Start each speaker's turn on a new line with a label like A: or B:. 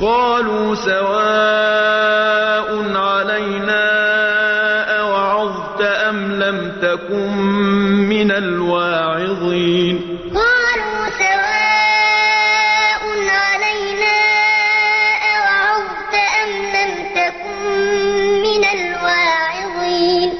A: قَالُوا سَوَاءٌ عَلَيْنَا أَوَعَظْتَ أَمْ لَمْ تَكُن مِّنَ الْوَاعِظِينَ.